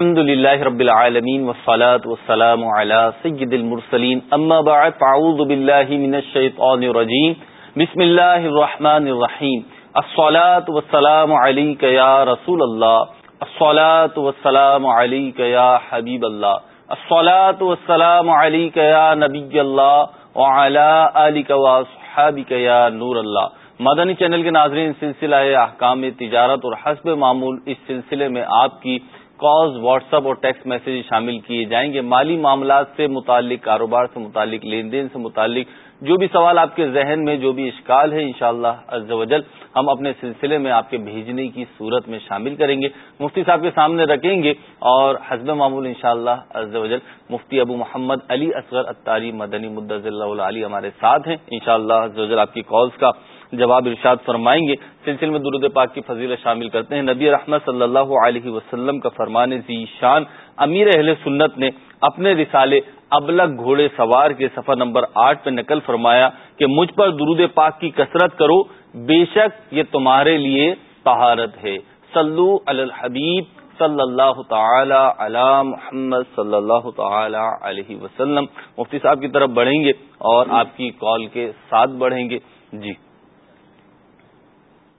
الحمد لله رب العالمين والصلاة والسلام على سيد المرسلين. أما بعد فعوذ بالله من الشيطان الرجيم. بسم الله الرحمن الرحيم. الصلاة والسلام عليك يا رسول الله. الصلاة والسلام عليك يا حبيب الله. الصلاة والسلام عليك يا نبي الله. وعلى آلك وصحابك يا نور الله. مدنی چینل کے ناظرین، سلسلہ احکام تجارت اور حسب معمول اس سلسلے میں آپ کی کالز، واٹس ایپ اور ٹیکسٹ میسج شامل کیے جائیں گے۔ مالی معاملات سے متعلق، کاروبار سے متعلق، لین دین سے متعلق، جو بھی سوال آپ کے ذہن میں، جو بھی اشکال ہے انشاءاللہ شاء اللہ ہم اپنے سلسلے میں آپ کے بھیجنے کی صورت میں شامل کریں گے۔ مفتی صاحب کے سامنے رکھیں گے اور حزب معمول ان شاء اللہ مفتی ابو محمد علی اصغر اتاری مدنی مدض اللہ علی ہمارے ساتھ ہیں۔ ان شاء اللہ آپ کی کالز کا جواب ارشاد فرمائیں گے۔ سلسلے میں درود پاک کی فضیلت شامل کرتے ہیں۔ نبی رحمت صلی اللہ علیہ وسلم کا فرمان ذی شان امیر اہل سنت نے اپنے رسالے ابلک گھوڑے سوار کے سفر نمبر آٹھ پہ نقل فرمایا کہ مجھ پر درود پاک کی کثرت کرو، بے شک یہ تمہارے لیے طہارت ہے۔ سلو الحبیب صلی اللہ تعالی علی محمد صلی اللہ تعالی علیہ وسلم۔ مفتی صاحب کی طرف بڑھیں گے اور آپ کی کال کے ساتھ بڑھیں گے۔ جی۔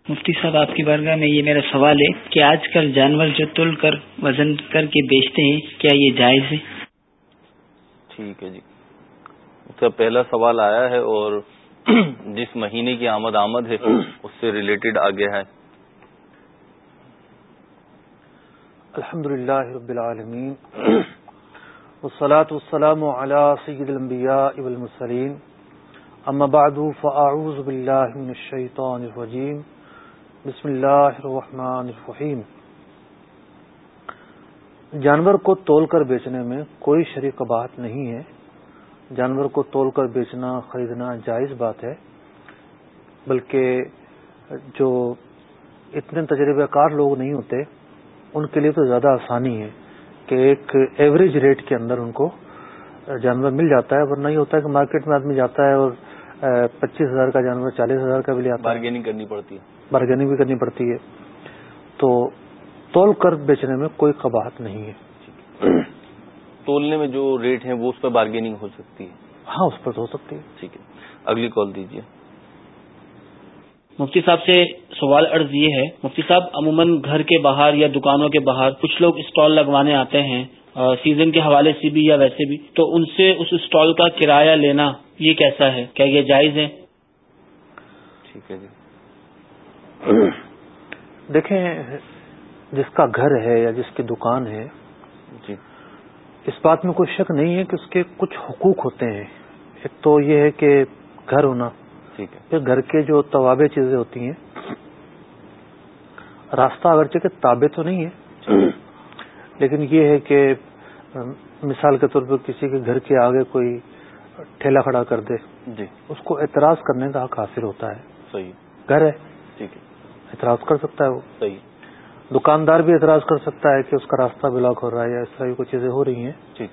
مفتی صاحب آپ کی بارگاہ میں یہ میرا سوال ہے کہ آج کل جانور جو تل کر وزن کر کے بیچتے ہیں کیا یہ جائز ہے؟ ٹھیک ہے جی۔ اس کا پہلا سوال آیا ہے اور جس مہینے کی آمد آمد ہے اس سے ریلیٹڈ آگے ہے۔ الحمد للہ رب العالمین۔ والصلاة والسلام على سید الانبیاء والمسلین اما بعد فاعوذ باللہ من الشیطان الرجیم۔ بسم اللہ الرحمن الرحیم۔ جانور کو تول کر بیچنے میں کوئی شریک بات نہیں ہے۔ جانور کو تول کر بیچنا، خریدنا جائز بات ہے۔ بلکہ جو اتنے تجربہ کار لوگ نہیں ہوتے، ان کے لیے تو زیادہ آسانی ہے کہ ایک ایوریج ریٹ کے اندر ان کو جانور مل جاتا ہے۔ ورنہ یہ ہوتا ہے کہ مارکیٹ میں آدمی جاتا ہے اور پچیس ہزار کا جانور چالیس ہزار کا بھی لے آتا بارگیننگ کرنی پڑتی ہے۔ بارگیننگ بھی کرنی پڑتی ہے۔ تو تول کر بیچنے میں کوئی قباحت نہیں ہے۔ تولنے میں جو ریٹ ہے وہ اس پہ بارگیننگ ہو سکتی ہے۔ ہاں اس پر ہو سکتی ہے۔ ٹھیک ہے۔ اگلی کال دیجیے۔ مفتی صاحب سے سوال عرض یہ ہے مفتی صاحب عموماً گھر کے باہر یا دکانوں کے باہر کچھ لوگ اسٹال لگوانے آتے ہیں۔ سیزن کے حوالے سے بھی یا ویسے بھی تو ان سے اس اسٹال کا کرایہ لینا یہ کیسا ہے؟ کیا یہ جائز ہے؟ ٹھیک ہے جی۔ دیکھیں جس کا گھر ہے یا جس کی دکان ہے جی۔ اس بات میں کوئی شک نہیں ہے کہ اس کے کچھ حقوق ہوتے ہیں۔ ایک تو یہ ہے کہ گھر ہونا۔ ٹھیک ہے۔ پھر گھر کے جو طوابع چیزیں ہوتی ہیں راستہ اگرچہ کے تابع تو نہیں ہے لیکن یہ ہے کہ مثال کے طور پر کسی کے گھر کے آگے کوئی ٹھیلا کھڑا کر دے جی۔ اس کو اعتراض کرنے کا حق حاصل ہوتا ہے۔ صحیح۔ گھر ہے۔ ٹھیک ہے۔ اعتراض کر سکتا ہے وہ۔ صحیح۔ دکاندار بھی اعتراض کر سکتا ہے کہ اس کا راستہ بلاک ہو رہا ہے یا اس طرح کی کچھ چیزیں ہو رہی ہیں۔ ٹھیک۔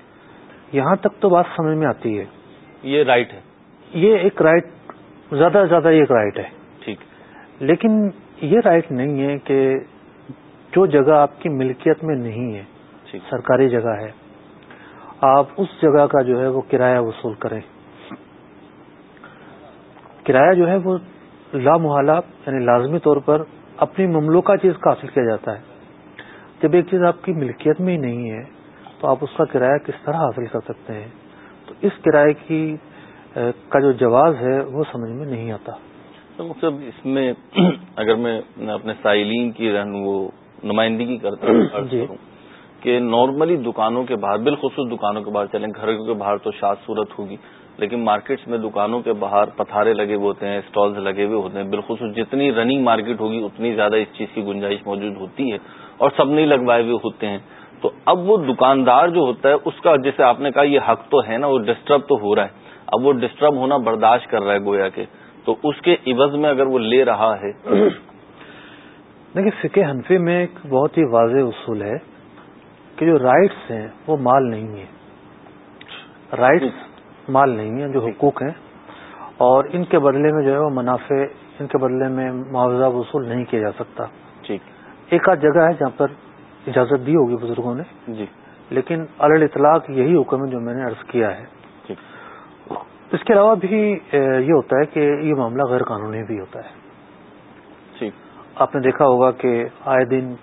یہاں تک تو بات سمجھ میں آتی ہے۔ یہ رائٹ ہے۔ یہ ایک رائٹ زیادہ سے زیادہ ایک رائٹ ہے۔ ٹھیک۔ لیکن یہ رائٹ نہیں ہے کہ جو جگہ آپ کی ملکیت میں نہیں ہے سرکاری جگہ ہے۔ آپ اس جگہ کا جو ہے وہ کرایہ وصول کریں۔ کرایہ جو ہے وہ لامحالہ یعنی لازمی طور پر اپنی مملوکہ چیز کا حاصل کیا جاتا ہے۔ جب ایک چیز آپ کی ملکیت میں ہی نہیں ہے تو آپ اس کا کرایہ کس طرح حاصل کر سکتے ہیں؟ تو اس کرایہ کی کا جو جواز ہے وہ سمجھ میں نہیں آتا۔ مطلب اس میں اگر میں اپنے سائلین کی رہن وہ نمائندگی کرتا ہوں جی۔ کہ نارملی دکانوں کے باہر، بالخصوص دکانوں کے باہر چلیں، گھروں کے باہر تو شاد صورت ہوگی، لیکن مارکیٹس میں دکانوں کے باہر پتھارے لگے ہوئے ہوتے ہیں اسٹالز لگے ہوئے ہوتے ہیں، بالخصوص جتنی رننگ مارکیٹ ہوگی، اتنی زیادہ اس چیز کی گنجائش موجود ہوتی ہے اور سب نہیں لگوائے ہوئے ہوتے ہیں۔ تو اب وہ دکاندار جو ہوتا ہے، اس کا جیسے آپ نے کہا، یہ حق تو ہے نا، وہ ڈسٹرب تو ہو رہا ہے۔ اب وہ ڈسٹرب ہونا برداشت کر رہا ہے گویا کے تو اس کے عوض میں اگر وہ لے رہا ہے۔ دیکھیے فکے حنفی میں ایک بہت ہی واضح اصول ہے۔ کہ جو رائٹس ہیں وہ مال نہیں ہے رائٹس مال نہیں ہیں جو حقوق ہیں۔ اور ان کے بدلے میں جو ہے وہ منافع ان کے بدلے میں معاوضہ وصول نہیں کیا جا سکتا۔ ٹھیک۔ ایک آدھ جگہ ہے جہاں پر اجازت دی ہوگی بزرگوں نے۔ جی۔ لیکن الل اطلاق یہی حکم ہے جو میں نے عرض کیا ہے۔ اس کے علاوہ بھی یہ ہوتا ہے کہ یہ معاملہ غیر قانونی بھی ہوتا ہے۔ آپ نے دیکھا ہوگا کہ آئے دن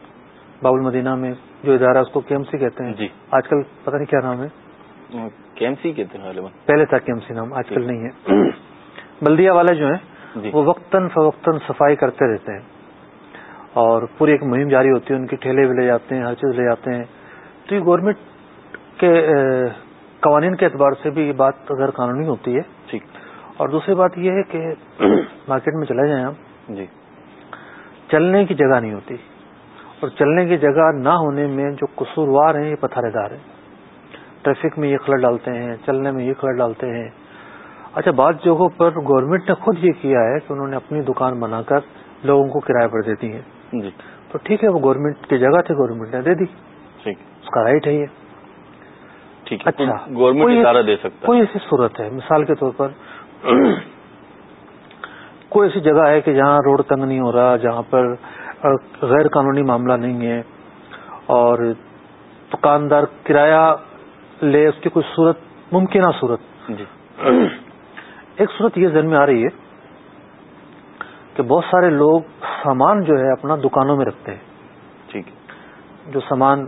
باب المدینہ میں جو ادارہ اس کو کے ایم سی کہتے ہیں. جی. آج کل پتہ نہیں کیا نام ہے. کیم سی کہتے ہیں پہلے تھا کے ایم سی نام آج کل نہیں ہے. بلدیا والے جو ہیں جی. وہ وقتاً فوقتاً صفائی کرتے رہتے ہیں. اور پوری ایک مہم جاری ہوتی ہے ان کی ٹھیلے بھی لے جاتے ہیں ہر چیز لے جاتے ہیں. تو یہ گورنمنٹ کے قوانین کے اعتبار سے بھی یہ بات غیر قانونی ہوتی ہے. ٹھیک. اور دوسری بات یہ ہے کہ مارکیٹ میں چلے جائیں آپ. جی. چلنے کی جگہ نہیں ہوتی. اور چلنے کی جگہ نہ ہونے میں جو قصوروار ہیں یہ پتھارے دار ہیں۔ ٹریفک میں یہ خلل ڈالتے ہیں چلنے میں یہ خلل ڈالتے ہیں۔ اچھا بعض جگہوں پر گورنمنٹ نے خود یہ کیا ہے کہ انہوں نے اپنی دکان بنا کر لوگوں کو کرایہ پر دیتی ہیں۔ جی۔ تو ٹھیک ہے وہ گورنمنٹ کی جگہ تھی گورنمنٹ نے دے دی۔ اس کا رائٹ ہے یہ۔ ٹھیک ہے اچھا۔ گورنمنٹ ادارہ دے سکتا ہے۔ کوئی ایسی صورت ہے مثال کے طور پر کوئی ایسی جگہ ہے کہ جہاں روڈ تنگ نہیں ہو رہا جہاں پر غیر قانونی معاملہ نہیں ہے اور دکاندار کرایہ لے اس کی کوئی صورت ممکنہ صورت۔ جی۔ ایک صورت یہ ذہن میں آ رہی ہے کہ بہت سارے لوگ سامان جو ہے اپنا دکانوں میں رکھتے ہیں۔ ٹھیک۔ جو سامان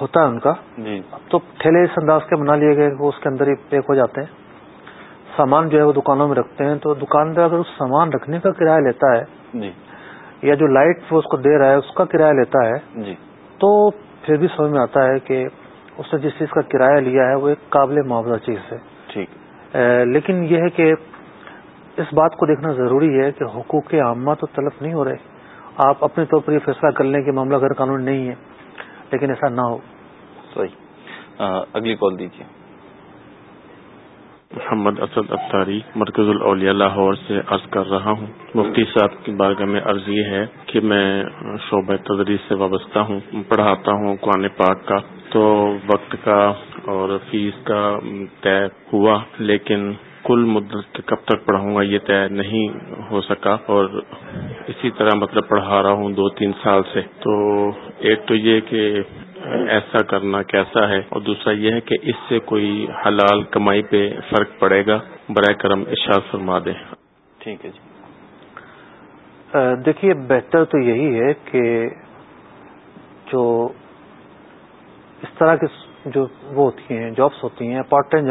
ہوتا ہے ان کا۔ جی۔ اب تو ٹھیلے اس انداز کے بنا لیے گئے وہ اس کے اندر ہی پیک ہو جاتے ہیں۔ سامان جو ہے وہ دکانوں میں رکھتے ہیں۔ تو دکاندار اگر اس سامان رکھنے کا کرایہ لیتا ہے جی۔ یا جو لائٹ وہ اس کو دے رہا ہے اس کا کرایہ لیتا ہے جی۔ تو پھر بھی سمجھ میں آتا ہے کہ اس نے جس چیز کا کرایہ لیا ہے وہ ایک قابل معاوضہ چیز ہے۔ ٹھیک۔ لیکن یہ ہے کہ اس بات کو دیکھنا ضروری ہے کہ حقوق عامہ تو تلف نہیں ہو رہے۔ آپ اپنے طور پر یہ فیصلہ کر لیں کہ معاملہ غیر قانونی نہیں ہے لیکن ایسا نہ ہو۔ صحیح۔ اگلی کال دیجیے محمد اسد اختاری، مرکز الاولیاء لاہور سے عرض کر رہا ہوں۔ مفتی صاحب کی بارگاہ میں عرض یہ ہے کہ میں شعبہ تدریس سے وابستہ ہوں، پڑھاتا ہوں قرآن پاک کا۔ تو وقت کا اور فیس کا طے ہوا، لیکن کل مدت کب تک پڑھاؤں گا یہ طے نہیں ہو سکا۔ اور اسی طرح مطلب پڑھا رہا ہوں دو تین سال سے۔ تو ایک تو یہ کہ ایسا کرنا کیسا ہے؟ اور دوسرا یہ ہے کہ اس سے کوئی حلال کمائی پہ فرق پڑے گا۔ برائے کرم ارشاد فرما دیں۔ ٹھیک ہے جی۔ دیکھیے بہتر تو یہی ہے کہ جو اس طرح کی جو وہ ہوتی ہیں جابس ہوتی ہیں part time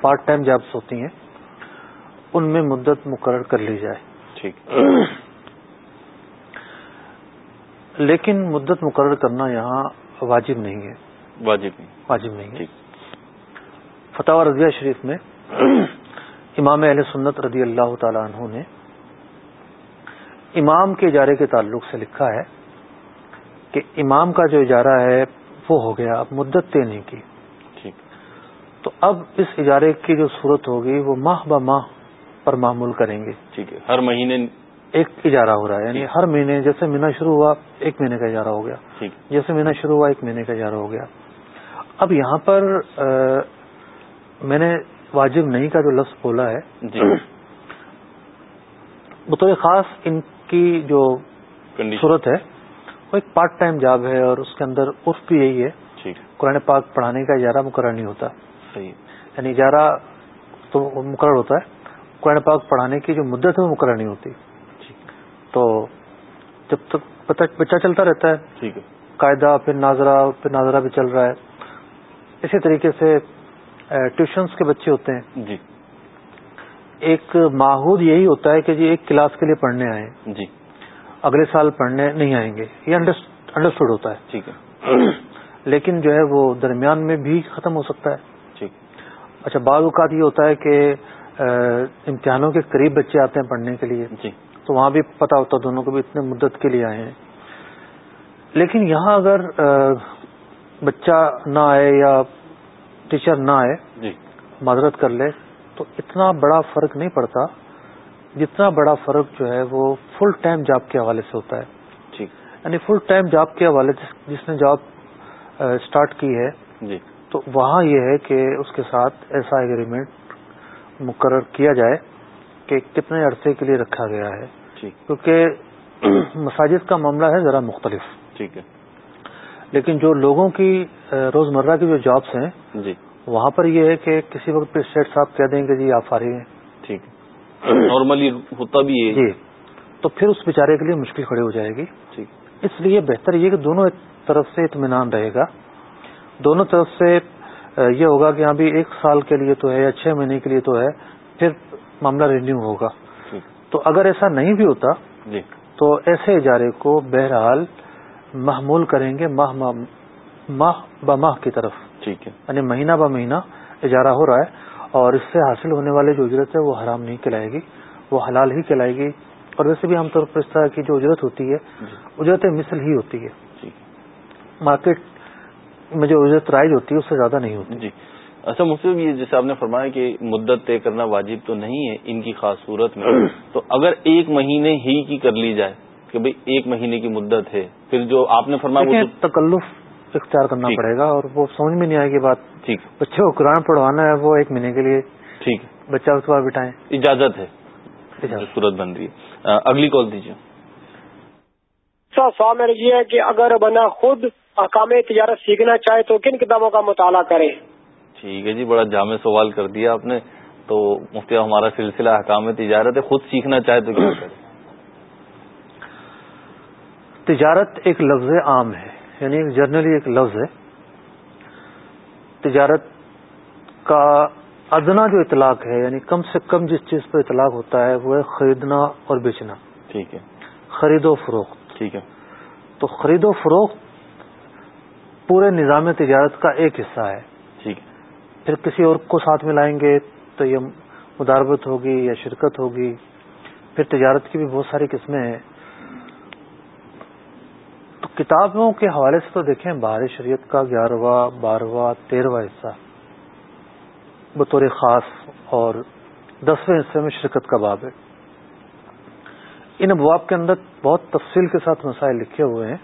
part time jobs ہوتی ہیں ان میں مدت مقرر کر لی جائے۔ ٹھیک۔ لیکن مدت مقرر کرنا یہاں واجب نہیں ہے۔ واجب نہیں۔ واجب نہیں ہے۔ فتح رضیہ شریف میں امام اہل سنت رضی اللہ تعالی عنہ نے امام کے اجارے کے تعلق سے لکھا ہے کہ امام کا جو اجارہ ہے وہ ہو گیا اب مدت طے نہیں کی۔ تو اب اس اجارے کی جو صورت ہوگی وہ ماہ ب ماہ پر معمول کریں گے۔ ٹھیک ہے۔ ہر مہینے ایک اجارہ ہو رہا ہے یعنی۔ ہر مہینے جیسے مہینہ شروع ہوا ایک مہینے کا اجارہ ہو گیا۔ جیسے مہینہ شروع ہوا ایک مہینے کا اجارہ ہو گیا۔ اب یہاں پر میں نے واجب نہیں کا جو لفظ بولا ہے جی۔ بطور خاص ان کی جو صورت ہے وہ ایک پارٹ ٹائم جاب ہے اور اس کے اندر عرف بھی یہی ہے۔ قرآن پاک پڑھانے کا اجارہ مقرر نہیں ہوتا۔ صحیح۔ یعنی اجارہ تو مقرر ہوتا ہے قرآن پاک پڑھانے کی جو مدت ہے وہ مقرر نہیں ہوتی۔ تو جب تک پتہ بچہ چلتا رہتا ہے ٹھیک ہے۔ قاعدہ پھر ناظرہ پھر ناظرہ بھی چل رہا ہے۔ اسی طریقے سے ٹیوشنس کے بچے ہوتے ہیں۔ جی۔ ایک ماحول یہی ہوتا ہے کہ جی ایک کلاس کے لیے پڑھنے آئے۔ جی۔ اگلے سال پڑھنے نہیں آئیں گے۔ یہ انڈرسٹوڈ ہوتا ہے۔ ٹھیک ہے۔ لیکن جو ہے وہ درمیان میں بھی ختم ہو سکتا ہے۔ ٹھیک۔ اچھا بعض اوقات یہ ہوتا ہے کہ امتحانوں کے قریب بچے آتے ہیں پڑھنے کے لیے۔ جی۔ تو وہاں بھی پتا ہوتا دونوں کو بھی اتنے مدت کے لیے آئے ہیں۔ لیکن یہاں اگر بچہ نہ آئے یا ٹیچر نہ آئے جی۔ معذرت کر لے تو اتنا بڑا فرق نہیں پڑتا۔ جتنا بڑا فرق جو ہے وہ فل ٹائم جاب کے حوالے سے ہوتا ہے۔ ٹھیک یعنی فل ٹائم جاب کے حوالے جس نے جاب اسٹارٹ کی ہے جی۔ تو وہاں یہ ہے کہ اس کے ساتھ ایسا ایگریمنٹ مقرر کیا جائے۔ کہ کتنے عرصے کے لیے رکھا گیا ہے۔ کیونکہ مساجد کا معاملہ ہے ذرا مختلف۔ ٹھیک ہے۔ لیکن جو لوگوں کی روزمرہ کی جو جابس ہیں جی۔ وہاں پر یہ ہے کہ کسی وقت پہ سیٹ صاحب کہہ دیں کہ جی آپ فارغ ہیں۔ ٹھیک ہے۔ نارملی ہوتا بھی ہے۔ جی۔ تو پھر اس بیچارے کے لیے مشکل کھڑی ہو جائے گی۔ ٹھیک۔ اس لیے بہتر یہ کہ دونوں طرف سے اطمینان رہے گا۔ دونوں طرف سے یہ ہوگا کہ ابھی ایک سال کے لیے تو ہے یا چھ مہینے کے لیے تو ہے۔ پھر معاملہ رینیو ہوگا۔ تو اگر ایسا نہیں بھی ہوتا جی۔ تو ایسے اجارے کو بہرحال محمول کریں گے ماہ ماہ ب ماہ کی طرف۔ ٹھیک ہے۔ یعنی مہینہ ب مہینہ اجارہ ہو رہا ہے اور اس سے حاصل ہونے والے جو اجرت ہے وہ حرام نہیں کہلائے گی وہ حلال ہی کہلائے گی۔ اور ویسے بھی عام طور پر اس طرح کی جو اجرت ہوتی ہے جی۔ اجرت مثل ہی ہوتی ہے۔ مارکیٹ میں جو اجرت رائج ہوتی ہے اس سے زیادہ نہیں ہوتی۔ جی۔ اچھا مجھ سے یہ جیسے آپ نے فرمایا کہ مدت طے کرنا واجب تو نہیں ہے ان کی خاص صورت میں تو اگر ایک مہینے ہی کی کر لی جائے کہ بھئی ایک مہینے کی مدت ہے پھر جو آپ نے فرمایا وہ تکلف اختیار کرنا۔ پڑے گا اور وہ سمجھ میں نہیں آئے گی بات۔ ٹھیک۔ بچے کو قرآن پڑھوانا ہے وہ ایک مہینے کے لیے۔ ٹھیک۔ ہے بچہ اس بار بٹھائیں۔ اجازت ہے۔ اجازت۔ صورت بن رہی ہے۔ اگلی کال دیجیے۔ سر سوال میرا یہ ہے کہ اگر بندہ خود احکام تجارت سیکھنا چاہے تو کن کتابوں کا مطالعہ کرے؟ ٹھیک ہے جی بڑا جامع سوال کر دیا آپ نے۔ تو مفتی ہمارا سلسلہ حکام تجارت ہے خود سیکھنا چاہے تو کیا کرے تجارت ایک لفظ عام ہے یعنی ایک جرنلی ایک لفظ ہے۔ تجارت کا ادنا جو اطلاق ہے یعنی کم سے کم جس چیز پر اطلاق ہوتا ہے وہ ہے خریدنا اور بیچنا۔ ٹھیک ہے۔ خرید و فروخت۔ ٹھیک ہے۔ تو خرید و فروخت پورے نظام تجارت کا ایک حصہ ہے۔ پھر کسی اور کو ساتھ میں لائیں گے تو یہ مداربت ہوگی یا شرکت ہوگی۔ پھر تجارت کی بھی بہت ساری قسمیں ہیں۔ تو کتابوں کے حوالے سے تو دیکھیں بہار شریعت کا گیارہواں، بارہواں، تیرہواں حصہ۔ بطور خاص اور دسویں حصے میں شرکت کا باب ہے۔ ان ابواب کے اندر بہت تفصیل کے ساتھ مسائل لکھے ہوئے ہیں۔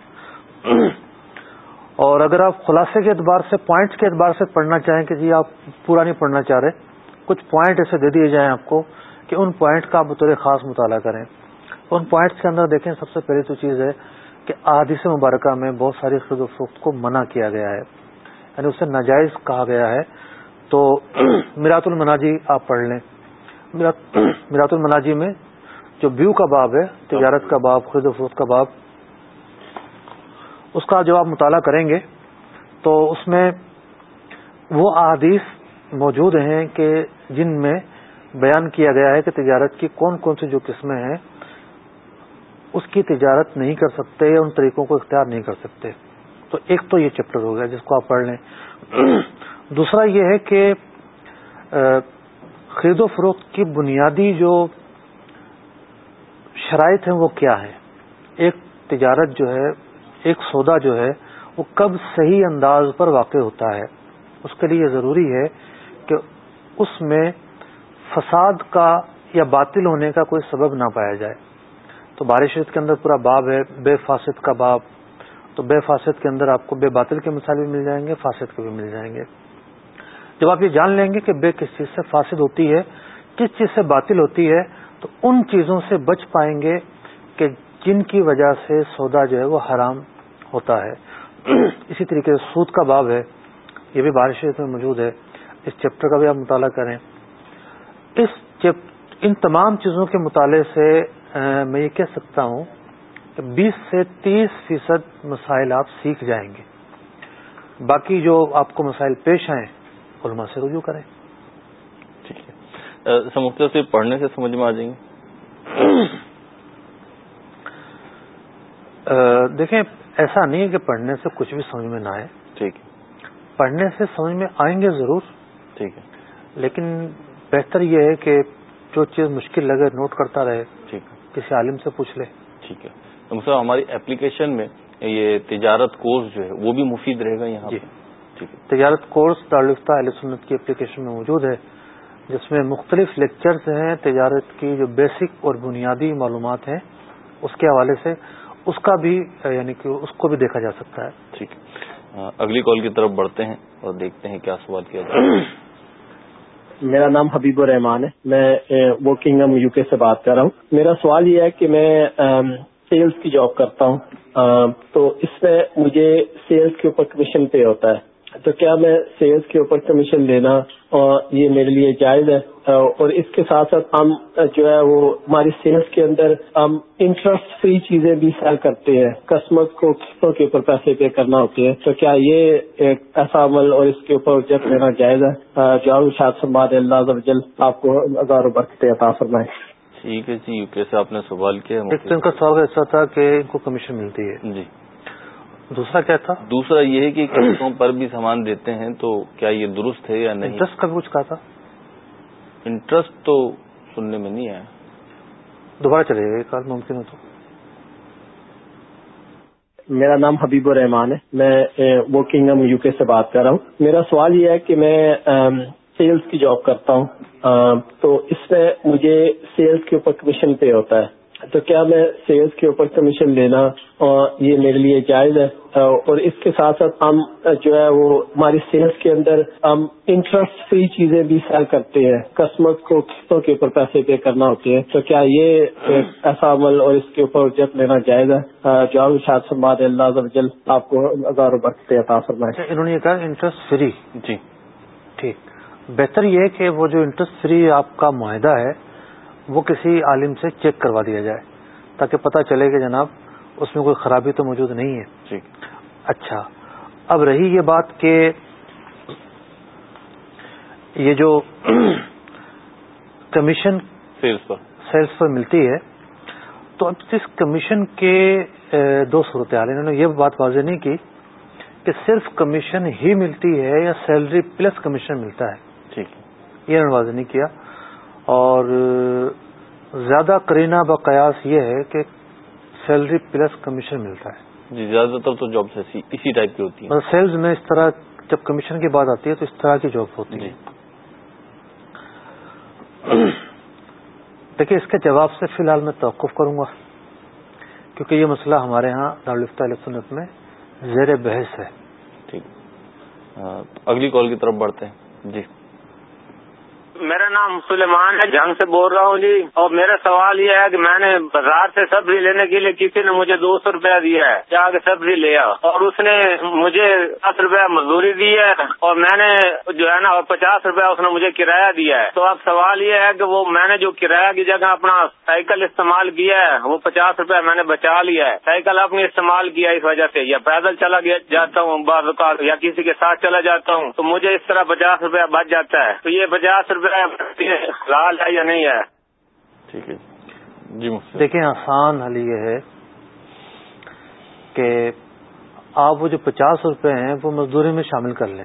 اور اگر آپ خلاصے کے اعتبار سے پوائنٹس کے اعتبار سے پڑھنا چاہیں کہ جی آپ پورا نہیں پڑھنا چاہ رہے، کچھ پوائنٹ ایسے دے دیے جائیں آپ کو کہ ان پوائنٹ کا آپ بطور خاص مطالعہ کریں۔ ان پوائنٹس کے اندر دیکھیں، سب سے پہلی تو چیز ہے کہ احادیث مبارکہ میں بہت ساری خرید و فروخت کو منع کیا گیا ہے۔ یعنی اسے ناجائز کہا گیا ہے۔ تو میرات المناجی آپ پڑھ لیں۔ میرات المناجی میں جو بیو کا باب ہے، تجارت کا باب، خرید و فروخت کا باب اس کا جب آپ مطالعہ کریں گے، تو اس میں وہ احادیث موجود ہیں کہ جن میں بیان کیا گیا ہے کہ تجارت کی کون کون سی جو قسمیں ہیں، اس کی تجارت نہیں کر سکتے یا ان طریقوں کو اختیار نہیں کر سکتے۔ تو ایک تو یہ چیپٹر ہو گیا جس کو آپ پڑھ لیں۔ دوسرا یہ ہے کہ خرید و فروخت کی بنیادی جو شرائط ہیں وہ کیا ہے ایک تجارت جو ہے ایک سودا جو ہے، وہ کب صحیح انداز پر واقع ہوتا ہے۔ اس کے لیے ضروری ہے کہ اس میں فساد کا یا باطل ہونے کا کوئی سبب نہ پایا جائے۔ تو بارش کے اندر پورا باب ہے، بے فاسد کا باب۔ تو بے فاسد کے اندر آپ کو بے باطل کے مثال بھی مل جائیں گے، فاسد کے بھی مل جائیں گے۔ جب آپ یہ جان لیں گے کہ بے کس چیز سے فاسد ہوتی ہے، کس چیز سے باطل ہوتی ہے، تو ان چیزوں سے بچ پائیں گے کہ جن کی وجہ سے سودا جو ہے وہ حرام ہوتا ہے۔ اسی طریقے سے سود کا باب ہے۔ یہ بھی بارش میں موجود ہے۔ اس چیپٹر کا بھی آپ مطالعہ کریں۔ اس ان تمام چیزوں کے مطالعے سے میں یہ کہہ سکتا ہوں کہ بیس سے تیس فیصد مسائل آپ سیکھ جائیں گے۔ باقی جو آپ کو مسائل پیش آئیں علماء سے رجوع کریں۔ ٹھیک ہے۔ سمجھتے سے پڑھنے سے سمجھ میں آ جائیں گے؟ دیکھیں ایسا نہیں ہے کہ پڑھنے سے کچھ بھی سمجھ میں نہ آئے۔ ٹھیک ہے۔ پڑھنے سے سمجھ میں آئیں گے ضرور۔ ٹھیک ہے۔ لیکن بہتر یہ ہے کہ جو چیز مشکل لگے نوٹ کرتا رہے۔ ٹھیک ہے۔ کسی عالم سے پوچھ لے۔ ٹھیک ہے۔ تو ہماری اپلیکیشن میں یہ تجارت کورس جو ہے وہ بھی مفید رہے گا یہاں جی۔ ٹھیک ہے۔ تجارت کورس دارالفتہ علیہ سنت کی اپلیکیشن میں موجود ہے جس میں مختلف لیکچرز ہیں۔ تجارت کی جو بیسک اور بنیادی معلومات ہیں اس کے حوالے سے اس کا بھی یعنی کہ اس کو بھی دیکھا جا سکتا ہے۔ ٹھیک ہے۔ اگلی کال کی طرف بڑھتے ہیں اور دیکھتے ہیں کیا سوال کیا جائے میرا نام حبیب الرحمان ہے۔ میں وہ کنگڈم یو کے سے بات کر رہا ہوں۔ میرا سوال یہ ہے کہ میں سیلز کی جاب کرتا ہوں۔ تو اس میں مجھے سیلز کے اوپر کمیشن پے ہوتا ہے۔ تو کیا میں سیلز کے اوپر کمیشن لینا یہ میرے لیے جائز ہے؟ اور اس کے ساتھ ساتھ ہم جو ہے وہ ہماری سیلز کے اندر ہم انٹرسٹ فری چیزیں بھی سیل کرتے ہیں۔ کسٹمر کو قسطوں کے اوپر پیسے پے کرنا ہوتے ہیں۔ تو کیا یہ ایک ایسا عمل اور اس کے اوپر جب لینا جائز ہے؟ جو شاد سماد اللہ جل آپ کو ہزاروں برکتے عطا فرمائے۔ ٹھیک ہے جی کیسے آپ نے سوال کیا۔ ان کا سوال ایسا تھا کہ ان کو کمیشن ملتی ہے۔ جی۔ دوسرا کیا تھا؟ دوسرا یہ ہے کہ قسطوں پر بھی سامان دیتے ہیں تو کیا یہ درست ہے یا نہیں؟ انٹرسٹ کا کچھ کہا تھا؟ انٹرسٹ تو سننے میں نہیں آیا۔ دوبارہ چلے گا کال ممکن ہو تو۔ میرا نام حبیب الرحمان ہے۔ میں وہ کنگڈم یو کے سے بات کر رہا ہوں۔ میرا سوال یہ ہے کہ میں سیلز کی جاب کرتا ہوں۔ تو اس میں مجھے سیلز کے اوپر کمیشن پے ہوتا ہے۔ تو کیا میں سیلز کے اوپر کمیشن لینا یہ میرے لیے جائز ہے؟ اور اس کے ساتھ ساتھ ہم جو ہے وہ ہماری سیلز کے اندر ہم انٹرسٹ فری چیزیں بھی سیل کرتے ہیں۔ کسٹمر کو قسطوں کے اوپر پیسے پے کرنا ہوتے ہیں۔ تو کیا یہ ایسا عمل اور اس کے اوپر جب لینا جائز ہے؟ جو شاد سماد اللہ جل آپ کو ہزاروں برکتے عطا فرمائے۔ اچھا، انہوں نے کہا انٹرسٹ فری جی ٹھیک۔ بہتر یہ کہ وہ جو انٹرسٹ فری آپ کا معاہدہ ہے وہ کسی عالم سے چیک کروا دیا جائے تاکہ پتہ چلے کہ جناب اس میں کوئی خرابی تو موجود نہیں ہے۔ جی۔ اچھا اب رہی یہ بات کہ یہ جو کمیشن سیلز پر۔ سیلز پر ملتی ہے تو اب اس کمیشن کے دو صورتحال انہوں نے یہ بات واضح نہیں کی کہ صرف کمیشن ہی ملتی ہے یا سیلری پلس کمیشن ملتا ہے۔ ٹھیک یہ انہوں نے واضح نہیں کیا۔ اور زیادہ کرینہ بقیاس یہ ہے کہ سیلری پلس کمیشن ملتا ہے۔ جی زیادہ تر تو ایسی اسی ٹائپ کی ہوتی ہیں۔ مطلب سیلز میں اس طرح جب کمیشن کی بات آتی ہے تو اس طرح کی جاب ہوتی ہے۔ دیکھیے اس کے جواب سے فی الحال میں توقف کروں گا کیونکہ یہ مسئلہ ہمارے ہاں دارالفتہ سنت میں زیر بحث ہے۔ ٹھیک۔ اگلی کال کی طرف بڑھتے ہیں۔ جی۔ میرا نام سلیمان ہے، جنگ سے بول رہا ہوں جی۔ اور میرا سوال یہ ہے کہ میں نے بازار سے سبزی لینے کے لیے کسی نے مجھے دو سو روپیہ دیا ہے جا کے سبزی لیا اور اس نے مجھے دس روپیہ مزدوری دی ہے اور میں نے جو ہے نا پچاس روپیہ اس نے مجھے کرایہ دیا ہے۔ تو اب سوال یہ ہے کہ وہ میں نے جو کرایہ کی جگہ اپنا سائیکل استعمال کیا ہے، وہ پچاس روپیہ میں نے بچا لیا ہے۔ سائیکل اپنی استعمال کیا اس وجہ سے، یا پیدل چلا گیا جاتا ہوں بعض اوقات، یا کسی کے ساتھ چلا جاتا ہوں، تو مجھے اس طرح پچاس روپیہ بچ جاتا ہے۔ تو یہ پچاس روپیہ حلال ہے یا نہیں ہے؟ ٹھیک ہے۔ جی دیکھیں آسان حل یہ ہے کہ آپ وہ جو پچاس روپے ہیں وہ مزدوری میں شامل کر لیں۔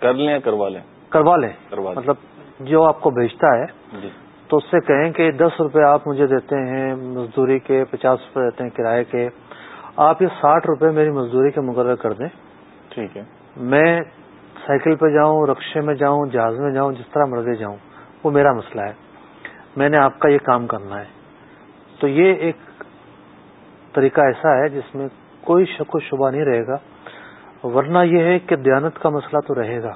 کر لیں یا کروا لیں؟ کروا لیں۔ کروا لیں۔ مطلب جو آپ کو بھیجتا ہے جی۔ تو اس سے کہیں کہ دس روپے آپ مجھے دیتے ہیں مزدوری کے پچاس روپے دیتے ہیں کرائے کے۔ آپ یہ ساٹھ روپے میری مزدوری کے مقرر کر دیں۔ ٹھیک ہے۔ میں سائیکل پہ جاؤں، رکشے میں جاؤں، جہاز میں جاؤں، جس طرح مرضی جاؤں، وہ میرا مسئلہ ہے۔ میں نے آپ کا یہ کام کرنا ہے۔ تو یہ ایک طریقہ ایسا ہے جس میں کوئی شک و شبہ نہیں رہے گا۔ ورنہ یہ ہے کہ دیانت کا مسئلہ تو رہے گا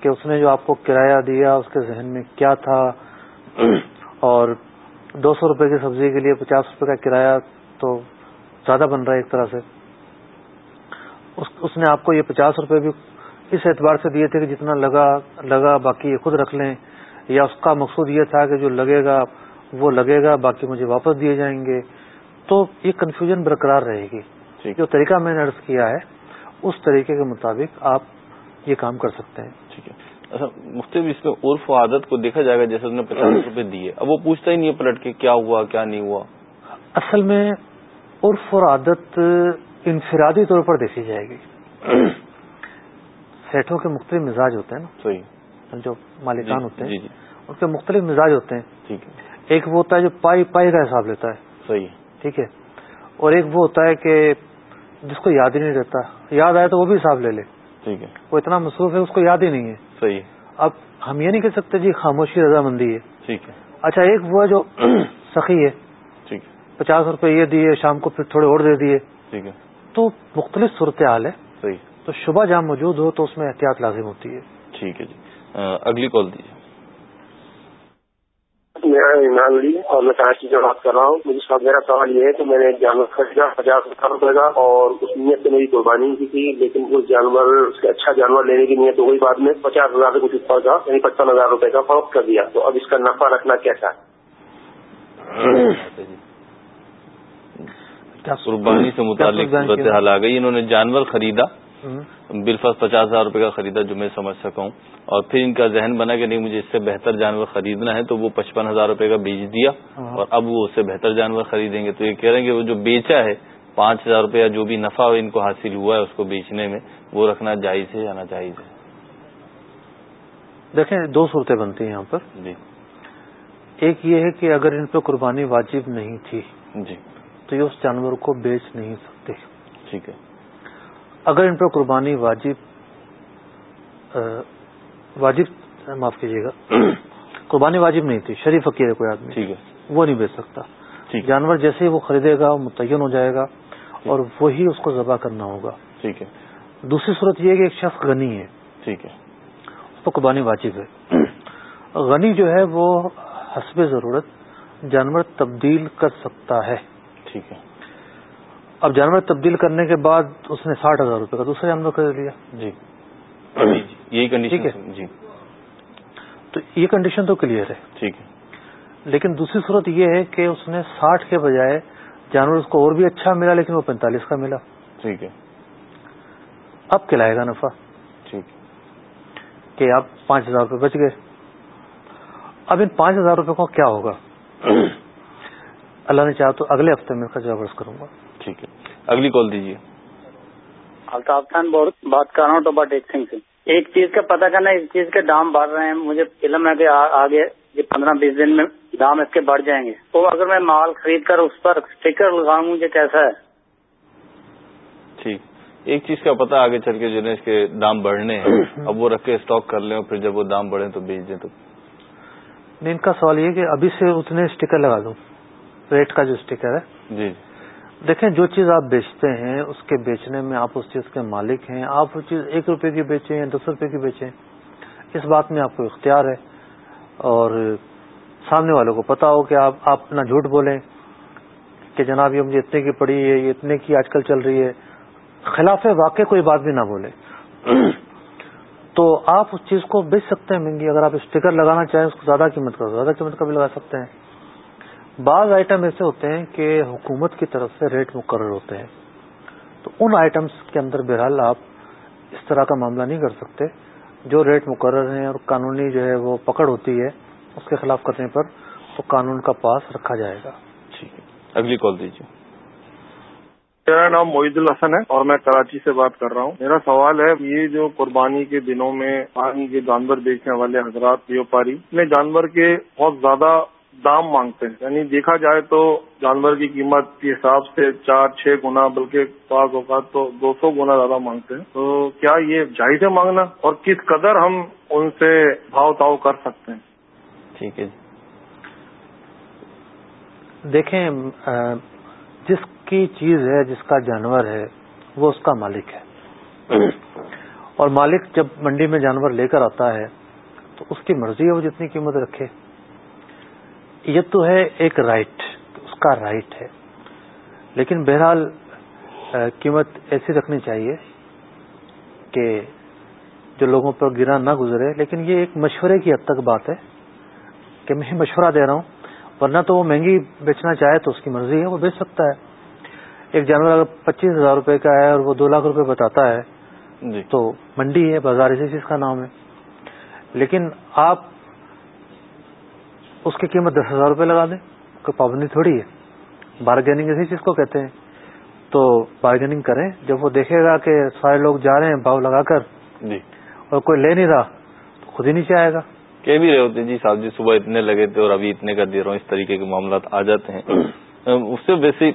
کہ اس نے جو آپ کو کرایہ دیا، اس کے ذہن میں کیا تھا۔ اور دو سو روپے کی سبزی کے لیے پچاس روپے کا کرایہ تو زیادہ بن رہا ہے ایک طرح سے۔ اس نے آپ کو یہ پچاس روپے بھی اس اعتبار سے دیے تھے کہ جتنا لگا لگا باقی خود رکھ لیں یا اس کا مقصود یہ تھا کہ جو لگے گا وہ لگے گا باقی مجھے واپس دیے جائیں گے۔ تو یہ کنفیوژن برقرار رہے گی۔ جو طریقہ میں نے عرض کیا ہے اس طریقے کے مطابق آپ یہ کام کر سکتے ہیں۔ ٹھیک ہے۔ اچھا مختلف اس میں عرف و عادت کو دیکھا جائے گا جیسے اس نے پچاس روپے دیے۔ اب وہ پوچھتا ہی نہیں ہے پلٹ کے کیا ہوا کیا نہیں ہوا۔ اصل میں عرف اور عادت انفرادی طور پر دیکھی جائے گی۔ سیٹوں کے مختلف مزاج ہوتے ہیں نا؟ صحیح. جو مالکان جی، ہوتے ہیں جی جی۔ ان کے مختلف مزاج ہوتے ہیں۔ ٹھیک ہے۔ ایک وہ ہوتا ہے جو پائی پائی کا حساب لیتا ہے۔ صحیح۔ ٹھیک ہے۔ اور ایک وہ ہوتا ہے کہ جس کو یاد ہی نہیں رہتا۔ یاد آئے تو وہ بھی حساب لے لے۔ ٹھیک ہے۔ وہ اتنا مصروف ہے اس کو یاد ہی نہیں ہے۔ صحیح۔ اب ہم یہ نہیں کہہ سکتے جی خاموشی رضامندی ہے۔ ٹھیک ہے۔ اچھا ایک وہ ہے جو سخی ہے۔ ٹھیک ہے۔ پچاس روپے یہ دیے شام کو پھر تھوڑے اور دے دیے۔ ٹھیک ہے۔ تو مختلف صورتحال ہے۔ صحیح۔ تو شبہ جہاں موجود ہو تو اس میں احتیاط لازم ہوتی ہے۔ ٹھیک ہے جی۔ اگلی کال دیجیے۔ میرا ایمان علی اور میں کراچی سے بات کر رہا ہوں مجھے صاحب میرا سوال یہ ہے کہ میں نے ایک جانور خریدا پچاس ہزار روپے کا اور اس نیت سے میری قربانی کی تھی لیکن اس جانور اس کا اچھا جانور لینے کی نیت ہو گئی بعد میں پچاس ہزار سے کچھ اوپر کا یعنی پچپن ہزار روپے کا فروخت کر دیا۔ تو اب اس کا نفع رکھنا کیسا ہے؟ قربانی سے متعلق صورت حال آ گئی انہوں نے جانور خریدا۔ بالفظ پچاس ہزار روپے کا خریدا جو میں سمجھ سکا ہوں۔ اور پھر ان کا ذہن بنا کہ نہیں مجھے اس سے بہتر جانور خریدنا ہے تو وہ پچپن ہزار روپے کا بیچ دیا۔ اور اب وہ اس سے بہتر جانور خریدیں گے۔ تو یہ کہہ رہے ہیں کہ وہ جو بیچا ہے پانچ ہزار روپیہ جو بھی نفع ان کو حاصل ہوا ہے اس کو بیچنے میں وہ رکھنا جائز ہے یا جائز ہے؟ دیکھیں دو صورتیں بنتی ہیں یہاں پر۔ جی۔ ایک یہ ہے کہ اگر ان پہ قربانی واجب نہیں تھی جی۔ تو یہ اس جانور کو بیچ نہیں سکتے۔ ٹھیک ہے۔ اگر ان پہ قربانی واجب واجب معاف کیجیے گا قربانی واجب نہیں تھی شریف فقیر ہے کوئی آدمی ٹھیک ہے۔ وہ نہیں بیچ سکتا۔ جانور جیسے ہی وہ خریدے گا متعین ہو جائے گا اور وہی اس کو ذبح کرنا ہوگا۔ ٹھیک ہے۔ دوسری صورت یہ ہے کہ ایک شخص غنی ہے۔ ٹھیک ہے۔ اس پر قربانی واجب ہے۔ غنی جو ہے وہ حسب ضرورت جانور تبدیل کر سکتا ہے۔ ٹھیک ہے۔ اب جانور تبدیل کرنے کے بعد اس نے ساٹھ ہزار روپے کا دوسرا جانور خرید لیا جی۔ یہی کنڈیشن جی۔ تو یہ کنڈیشن تو کلیئر ہے۔ ٹھیک ہے۔ لیکن دوسری صورت یہ ہے کہ اس نے ساٹھ کے بجائے جانور اس کو اور بھی اچھا ملا لیکن وہ پینتالیس کا ملا۔ ٹھیک ہے۔ اب کھلائے گا نفع۔ ٹھیک۔ کہ آپ پانچ ہزار روپے بچ گئے۔ اب ان پانچ ہزار روپے کو کیا ہوگا؟ اللہ نے چاہا تو اگلے ہفتے میں اس کا جواب کروں گا۔ ٹھیک ہے۔ اگلی کال دیجیے۔ الطاف خان بات کر رہا ہوں ٹوبا ٹیک سنگھ سے۔ ایک چیز کا پتہ کرنا اس چیز کے دام بڑھ رہے ہیں۔ مجھے علم ہے کہ آگے یہ پندرہ بیس دن میں دام اس کے بڑھ جائیں گے۔ تو اگر میں مال خرید کر اس پر اسٹیکر لگاؤں مجھے کیسا ہے؟ ٹھیک۔ ایک چیز کا پتا آگے چل کے جو ہے اس کے دام بڑھنے ہیں۔ اب وہ رکھ کے اسٹاک کر لیں اور پھر جب وہ دام بڑھیں تو بیچ دیں تو۔ ان کا سوال یہ کہ ابھی سے اتنے اسٹیکر لگا دوں ریٹ کا جو اسٹیکر ہے۔ جی۔ دیکھیں، جو چیز آپ بیچتے ہیں، اس کے بیچنے میں آپ اس چیز کے مالک ہیں۔ آپ وہ چیز ایک روپے کی بیچیں یا دس روپے کی بیچیں، اس بات میں آپ کو اختیار ہے۔ اور سامنے والوں کو پتا ہو کہ آپ آپ اپنا جھوٹ بولیں کہ جناب یہ مجھے اتنے کی پڑی ہے، یہ اتنے کی آج کل چل رہی ہے۔ خلاف واقع کوئی بات بھی نہ بولے تو آپ اس چیز کو بیچ سکتے ہیں مہنگی اگر آپ اسٹیکر لگانا چاہیں، اس کو زیادہ قیمت کا، زیادہ قیمت کا بھی لگا سکتے ہیں۔ بعض آئٹم ایسے ہوتے ہیں کہ حکومت کی طرف سے ریٹ مقرر ہوتے ہیں۔ تو ان آئٹمس کے اندر بہرحال آپ اس طرح کا معاملہ نہیں کر سکتے۔ جو ریٹ مقرر ہیں اور قانونی جو ہے وہ پکڑ ہوتی ہے اس کے خلاف کرنے پر تو قانون کا پاس رکھا جائے گا۔ ٹھیک ہے۔ اگلی کال دیجیے۔ میرا نام معید الحسن ہے اور میں کراچی سے بات کر رہا ہوں۔ میرا سوال ہے یہ جو قربانی کے دنوں میں پانی کے جانور بیچنے والے حضرات ویوپاری اپنے جانور کے بہت زیادہ دام مانگتے ہیں۔ یعنی دیکھا جائے تو جانور کی قیمت کے حساب سے چار، چھ گنا، بلکہ بعض اوقات تو دو سو گنا زیادہ مانگتے ہیں۔ تو کیا یہ جائز ہے مانگنا؟ اور کس قدر ہم ان سے بھاؤ تاؤ کر سکتے ہیں؟ ٹھیک ہے جی۔ دیکھیں جس کی چیز ہے، جس کا جانور ہے، وہ اس کا مالک ہے۔ اور مالک جب منڈی میں جانور لے کر آتا ہے، تو اس کی مرضی ہے وہ جتنی قیمت رکھے۔ یہ تو ہے ایک رائٹ اس کا رائٹ ہے۔ لیکن بہرحال قیمت ایسی رکھنی چاہیے کہ جو لوگوں پر گرا نہ گزرے۔ لیکن یہ ایک مشورے کی حد تک بات ہے کہ میں مشورہ دے رہا ہوں ورنہ تو وہ مہنگی بیچنا چاہے تو اس کی مرضی ہے وہ بیچ سکتا ہے۔ ایک جانور اگر پچیس ہزار روپے کا ہے اور وہ دو لاکھ روپے بتاتا ہے جی۔ تو منڈی ہے بازار اسی چیز کا نام ہے۔ لیکن آپ اس کی قیمت دس ہزار روپے لگا دیں کوئی پابندی تھوڑی ہے۔ بارگیننگ اسی چیز کو کہتے ہیں۔ تو بارگیننگ کریں۔ جب وہ دیکھے گا کہ سارے لوگ جا رہے ہیں بھاؤ لگا کر جی۔ اور کوئی لے نہیں رہا تو خود ہی نیچے آئے گا۔ کہہ بھی رہے ہوتے جی صاحب جی صبح اتنے لگے تھے اور ابھی اتنے کا دے رہا ہوں اس طریقے کے معاملات آ جاتے ہیں۔ اس سے ویسے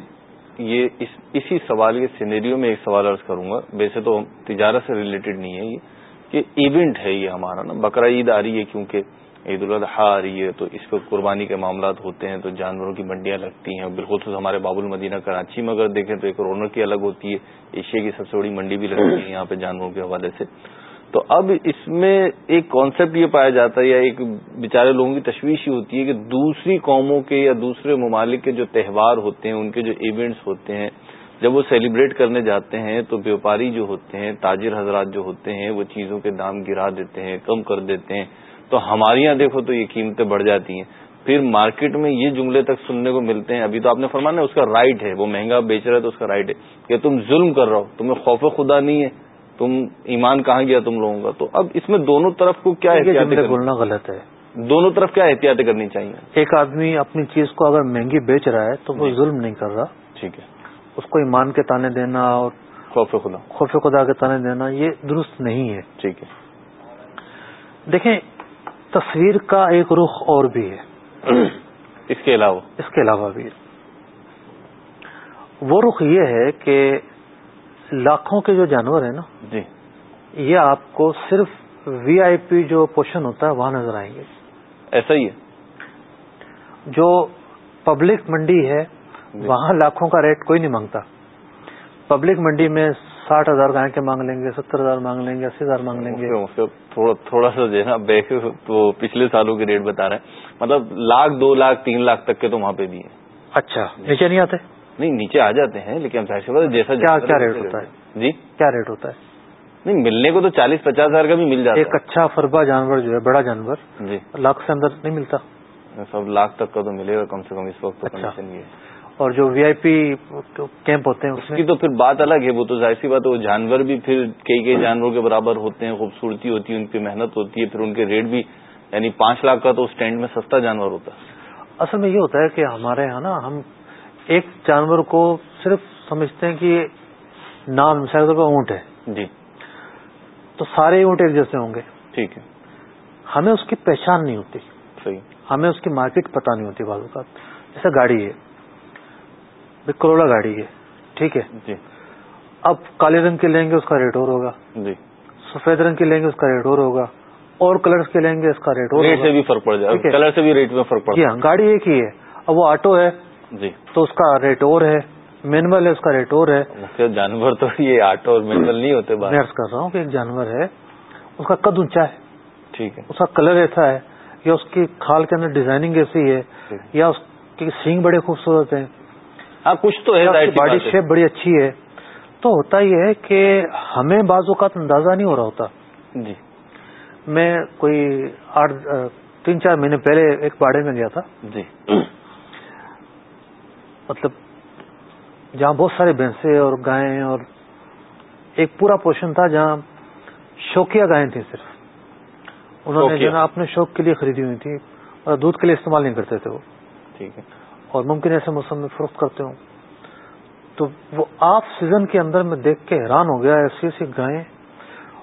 یہ اس اسی سوال کے سینیریو میں ایک سوال عرض کروں گا۔ ویسے تو تجارت سے ریلیٹڈ نہیں ہے یہ کہ ایونٹ ہے یہ ہمارا نا۔ بقرا عید آ رہی ہے کیونکہ عید الاضحیٰ آ رہی ہے تو اس پہ قربانی کے معاملات ہوتے ہیں تو جانوروں کی منڈیاں لگتی ہیں بالخصوص ہمارے باب المدینہ کراچی میں اگر دیکھیں تو ایک رونق کی الگ ہوتی ہے، ایشیا کی سب سے بڑی منڈی بھی لگتی ہے یہاں پہ جانوروں کے حوالے سے۔ تو اب اس میں ایک کانسیپٹ یہ پایا جاتا ہے یا ایک بیچارے لوگوں کی تشویش یہ ہوتی ہے کہ دوسری قوموں کے یا دوسرے ممالک کے جو تہوار ہوتے ہیں، ان کے جو ایونٹس ہوتے ہیں، جب وہ سیلیبریٹ کرنے جاتے ہیں تو بیوپاری جو ہوتے ہیں، تاجر حضرات جو ہوتے ہیں، وہ چیزوں کے دام گرا دیتے ہیں، کم کر دیتے ہیں۔ تو ہمارے یہاں دیکھو تو یہ قیمتیں بڑھ جاتی ہیں۔ پھر مارکیٹ میں یہ جملے تک سننے کو ملتے ہیں۔ ابھی تو آپ نے فرمانا اس کا رائٹ ہے۔ وہ مہنگا بیچ رہا ہے تو اس کا رائٹ ہے۔ کہ تم ظلم کر رہا ہو۔ تمہیں خوف خدا نہیں ہے۔ تم ایمان کہاں گیا تم لوگوں کا؟ تو اب اس میں دونوں طرف کو کیا بولنا غلط ہے۔ دونوں طرف کیا احتیاطیں کرنی چاہیے؟ ایک آدمی اپنی چیز کو اگر مہنگی بیچ رہا ہے تو وہ جی۔ ظلم نہیں کر رہا۔ ٹھیک ہے۔ اس کو ایمان کے تانے دینا اور خوف خدا۔ خوف خدا کے تانے دینا یہ درست نہیں ہے۔ ٹھیک ہے۔ دیکھیں تصویر کا ایک رخ اور بھی ہے۔ اس کے علاوہ۔ اس کے علاوہ بھی۔ وہ رخ یہ ہے کہ لاکھوں کے جو جانور ہیں نا جی۔ یہ آپ کو صرف وی آئی پی جو پوشن ہوتا ہے وہاں نظر آئیں گے۔ ایسا ہی ہے۔ جو پبلک منڈی ہے جی۔ وہاں لاکھوں کا ریٹ کوئی نہیں مانگتا۔ پبلک منڈی میں ساٹھ ہزار گائے کے مانگ لیں گے ستر ہزار مانگ لیں گے اسی ہزار مانگ لیں گے۔ تھوڑا سا جو ہے نا بیک تو پچھلے سالوں کے ریٹ بتا رہے ہیں۔ مطلب لاکھ دو لاکھ تین لاکھ تک کے تو وہاں پہ بھی ہیں۔ اچھا نیچے نہیں آتے؟ نہیں نیچے آ جاتے ہیں لیکن ظاہر جیسا کیا کیا ریٹ ہوتا ہے؟ جی؟ کیا ریٹ ہوتا ہے؟ نہیں ملنے کو تو چالیس پچاس ہزار کا بھی مل جاتا ہے۔ ایک اچھا فربا جانور جو ہے بڑا جانور جی۔ لاکھ سے اندر نہیں ملتا۔ سب لاکھ تک کا تو ملے گا کم سے کم اس وقت اچھا۔ اور جو وی آئی پی کیمپ ہوتے ہیں اس کی تو پھر بات الگ ہے وہ تو ظاہر سی بات ہے وہ جانور بھی پھر کئی کئی جانوروں کے برابر ہوتے ہیں خوبصورتی ہوتی ہے ان کی محنت ہوتی ہے پھر ان کے ریٹ بھی یعنی پانچ لاکھ کا تو اسٹینڈ میں سستا جانور ہوتا ہے۔ اصل میں یہ ہوتا ہے کہ ہمارے یہاں نا ہم ایک جانور کو صرف سمجھتے ہیں کہ نام مثال طور پر اونٹ ہے۔ جی۔ تو سارے اونٹ ایک جیسے ہوں گے۔ ٹھیک ہے۔ ہمیں اس کی پہچان نہیں ہوتی۔ صحیح۔ ہمیں اس کی مارکیٹ پتہ نہیں ہوتی بعض اوقات۔ جیسے گاڑی ہے۔ کروڑا گاڑی ہے۔ ٹھیک ہے۔ جی۔ اب کالے رنگ کے لیں گے اس کا ریٹ اور ہوگا۔ جی۔ سفید رنگ کے لیں گے اس کا ریٹ اور ہوگا۔ اور کلر کے لیں گے اس کا ریٹ اور ریٹ سے بھی فرق پڑ جائے۔ گا کلر سے بھی ریٹ میں فرق پڑ جی ہاں گاڑی ایک ہی ہے۔ اب وہ آٹو ہے۔ جی۔ تو اس کا ریٹ اور ہے۔ مینول ہے اس کا ریٹ اور ہے۔ جانور تو یہ آٹو اور مینول نہیں ہوتے میں کر رہا ہوں کہ ایک جانور ہے۔ اس کا قد اونچا ہے۔ ٹھیک ہے۔ اس کا کلر ایسا ہے یا اس کی کھال کے اندر ڈیزائننگ ایسی ہے یا اس کی سینگ بڑے خوبصورت ہیں۔ ہاں کچھ تو ہے باڈی شیپ بڑی اچھی ہے۔ تو ہوتا یہ ہے کہ ہمیں بعض اوقات اندازہ نہیں ہو رہا ہوتا۔ جی۔ میں کوئی آٹھ تین چار مہینے پہلے ایک باڑے میں گیا تھا۔ جی۔ مطلب جہاں بہت سارے بھینسیں اور گائے اور ایک پورا پورشن تھا جہاں شوقیہ گائے تھیں صرف۔ انہوں نے جو نا اپنے شوق کے لیے خریدی ہوئی تھی اور دودھ کے لیے استعمال نہیں کرتے تھے وہ۔ ٹھیک ہے۔ اور ممکن ایسے موسم میں فروخت کرتے ہوں۔ تو وہ آپ سیزن کے اندر میں دیکھ کے حیران ہو گیا ایسی ایسی گائیں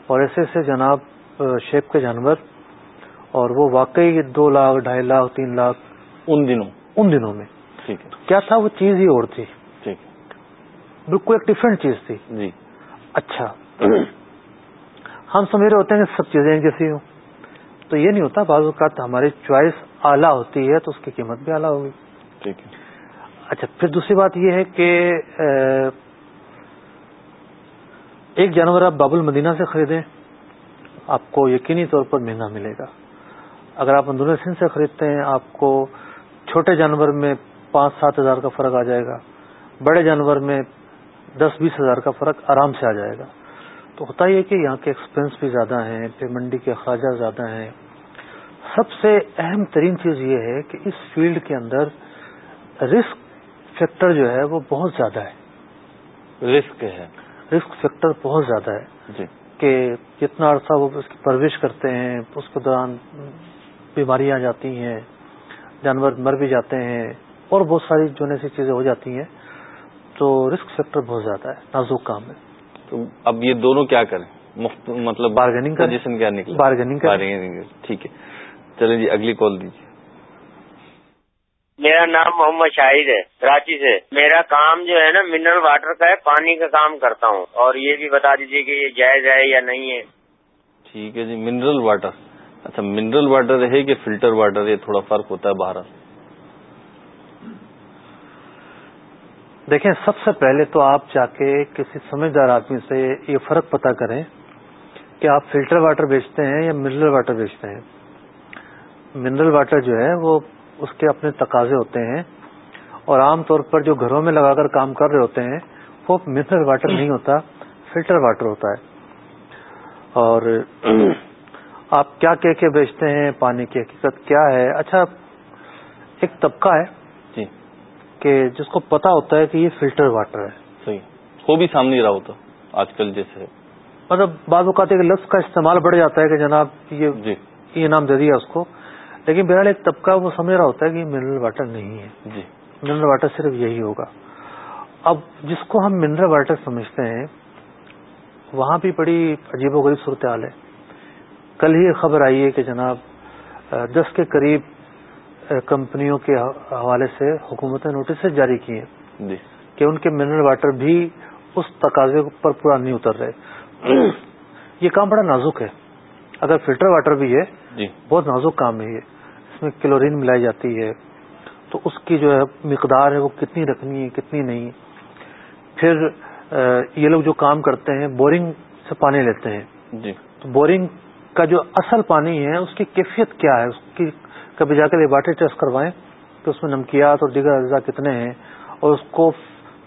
اور ایسے ایسے جناب شیپ کے جانور اور وہ واقعی دو لاکھ ڈھائی لاکھ تین لاکھ۔ ان دنوں؟ ان دنوں میں۔ ٹھیک ہے۔ کیا تھا وہ چیز ہی اور تھی؟ ٹھیک بالکل ایک ڈفرینٹ چیز تھی۔ جی۔ اچھا۔ ہم سمجھ رہے ہوتے ہیں کہ سب چیزیں جیسی ہوں۔ تو یہ نہیں ہوتا بعض اوقات ہماری چوائس اعلیٰ ہوتی ہے تو اس کی قیمت بھی اعلیٰ ہوگی۔ ٹھیک ہے۔ اچھا پھر دوسری بات یہ ہے کہ ایک جانور آپ باب المدینہ سے خریدیں، آپ کو یقینی طور پر مہنگا ملے گا۔ اگر آپ اندرون سندھ سے خریدتے ہیں، آپ کو چھوٹے جانور میں پانچ سات ہزار کا فرق آ جائے گا، بڑے جانور میں دس بیس ہزار کا فرق آرام سے آ جائے گا۔ تو ہوتا یہ کہ یہاں کے ایکسپینس بھی زیادہ ہیں پھر منڈی کے اخراجات زیادہ ہیں۔ سب سے اہم ترین چیز یہ ہے کہ اس فیلڈ کے اندر رسک فیکٹر جو ہے وہ بہت زیادہ ہے۔ رسک ہے۔ رسک فیکٹر بہت زیادہ ہے۔ جی۔ کہ جتنا عرصہ وہ اس کی پرورش کرتے ہیں اس کے دوران بیماریاں جاتی ہیں جانور مر بھی جاتے ہیں اور بہت ساری جو ایسی چیزیں ہو جاتی ہیں۔ تو رسک فیکٹر بہت زیادہ ہے نازک کام ہے۔ تو اب یہ دونوں کیا کریں؟ مطلب بارگیننگ کا جسم کیا بارگیننگ بارگیننگ ٹھیک ہے۔ چلیں جی اگلی کال دیجیے۔ میرا نام محمد شاہد ہے کراچی سے۔ میرا کام جو ہے نا منرل واٹر کا ہے پانی کا کام کرتا ہوں۔ اور یہ بھی بتا دیجیے کہ یہ جائز ہے یا نہیں ہے۔ ٹھیک ہے جی منرل واٹر اچھا منرل واٹر ہے کہ فلٹر واٹر یہ تھوڑا فرق ہوتا ہے باہر دیکھیں سب سے پہلے تو آپ جا کے کسی سمجھدار آدمی سے یہ فرق پتا کریں کہ آپ فلٹر واٹر بیچتے ہیں یا منرل واٹر بیچتے ہیں۔ منرل واٹر جو ہے وہ اس کے اپنے تقاضے ہوتے ہیں اور عام طور پر جو گھروں میں لگا کر کام کر رہے ہوتے ہیں وہ منرل واٹر نہیں ہوتا فلٹر واٹر ہوتا ہے۔ اور آپ کیا کہہ کے بیچتے ہیں پانی کی حقیقت کیا ہے؟ اچھا ایک طبقہ ہے جی۔ کہ جس کو پتا ہوتا ہے کہ یہ فلٹر واٹر ہے۔ صحیح۔ وہ بھی سامنے رہا ہوتا آج کل جیسے۔ مطلب بعض اوقات ایک لفظ کا استعمال بڑھ جاتا ہے کہ جناب یہ جی۔ یہ نام دے دیا اس کو۔ لیکن بہرحال ایک طبقہ وہ سمجھ رہا ہوتا ہے کہ منرل واٹر نہیں ہے۔ جی۔ منرل واٹر صرف یہی ہوگا۔ اب جس کو ہم منرل واٹر سمجھتے ہیں وہاں بھی بڑی عجیب و غریب صورتحال ہے۔ کل ہی خبر آئی ہے کہ جناب دس کے قریب کمپنیوں کے حوالے سے حکومت نے نوٹس جاری کیے ہیں جی۔ کہ ان کے منرل واٹر بھی اس تقاضے پر پورا نہیں اتر رہے۔ یہ کام بڑا نازک ہے۔ اگر فلٹر واٹر بھی ہے جی۔ بہت نازک کام ہے یہ۔ اس میں کلورین ملائی جاتی ہے تو اس کی جو ہے مقدار ہے وہ کتنی رکھنی ہے کتنی نہیں۔ پھر یہ لوگ جو کام کرتے ہیں بورنگ سے پانی لیتے ہیں۔ جی۔ تو بورنگ کا جو اصل پانی ہے اس کی کیفیت کیا ہے؟ اس کی کبھی جا کے لیبارٹری ٹیسٹ کروائیں کہ اس میں نمکیات اور دیگر اجزاء کتنے ہیں اور اس کو